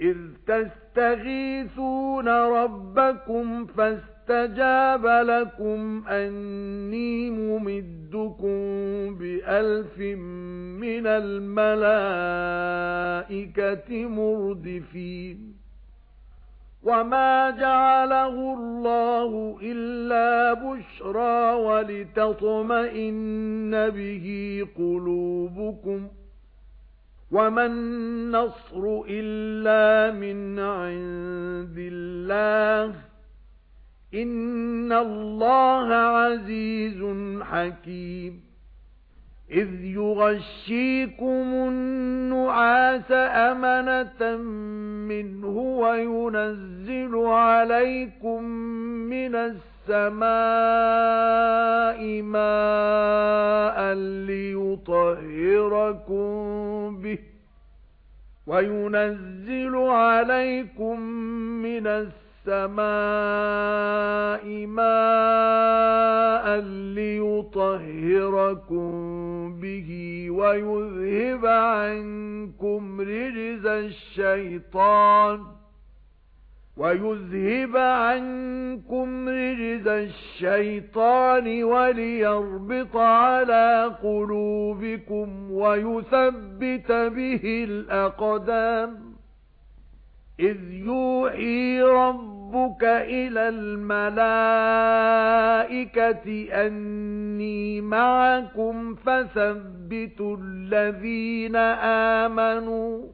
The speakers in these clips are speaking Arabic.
إِذْ تَسْتَغِيثُونَ رَبَّكُمْ فَاسْتَجَابَ لَكُمْ أَنِّي مُمِدُّكُمْ بِأَلْفٍ مِنَ الْمَلَائِكَةِ مُرْدِفِينَ. وَمَا جَعَلَهُ اللَّهُ إِلَّا بُشْرَى وَلِتَطْمَئِنَّ بِهِ قُلُوبُكُمْ وَمَا النَّصْرُ إِلَّا مِنْ عِندِ اللَّهِ إِنَّ اللَّهَ عَزِيزٌ حَكِيمٌ إِذْ يُغَشِّيكُمُ النُّعَاسَ أَمَنَةً مِنْهُ وَيُنَزِّلُ عَلَيْكُمْ مِنَ السَّمَاءِ مَاءً لِيُطَهِّرَكُم بِهِ وَيُنَزِّلُ عَلَيْكُم مِّنَ السَّمَاءِ مَاءً لِيُطَهِّرَكُم بِهِ وَيُذْهِبَ عَنكُمْ رِجْزَ الشَّيْطَانِ وَيُذْهِبَ عَنكُمْ رِجْزَ الشَّيْطَانِ وَلِيَرْبِطَ عَلَى قُلُوبِكُمْ وَيُثَبِّتَ بِهِ الْأَقْدَامَ. إِذْ يُوحِي رَبُّكَ إِلَى الْمَلَائِكَةِ أَنِّي مَعَكُمْ فَثَبِّتُوا الَّذِينَ آمَنُوا.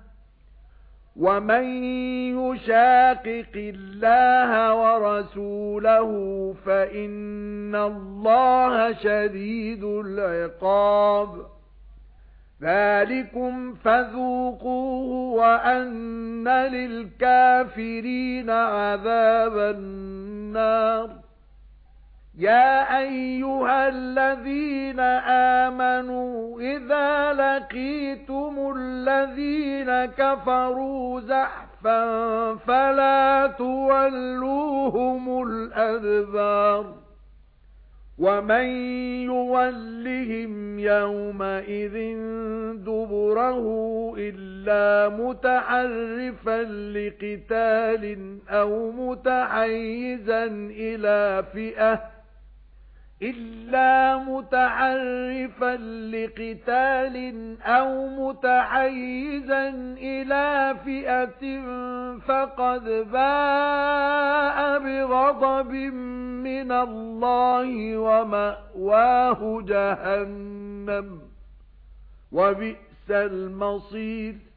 وَمَن يُشَاقِقِ اللَّهَ وَرَسُولَهُ فَإِنَّ اللَّهَ شَدِيدُ الْعِقَابِ ذَلِكُمْ فَذُوقُوهُ وَأَنَّ لِلْكَافِرِينَ عَذَابَ النَّارِ يَا أَيُّهَا الَّذِينَ آمَنُوا إِذَا لَقِيتُمُ الَّذِينَ كَفَرُوا زَحْفًا فَلَا تُوَلُّوهُمُ الْأَدْبَارَ وَمَن يُوَلِّهِمْ يَوْمَئِذٍ دُبُرَهُ إِلَّا مُتَحَرِّفًا لِقِتَالٍ أَوْ مُتَحَيِّزًا إِلَى فِئَةٍ إِلَّا مُتَعَرِّفًا لِقِتَالٍ أَوْ مُتَحَيِّزًا إِلَى فِئَةٍ فَقَدْ بَاءَ بِغَضَبٍ مِنَ اللَّهِ وَمَأْوَاهُ جَهَنَّمُ وَبِئْسَ الْمَصِيرُ.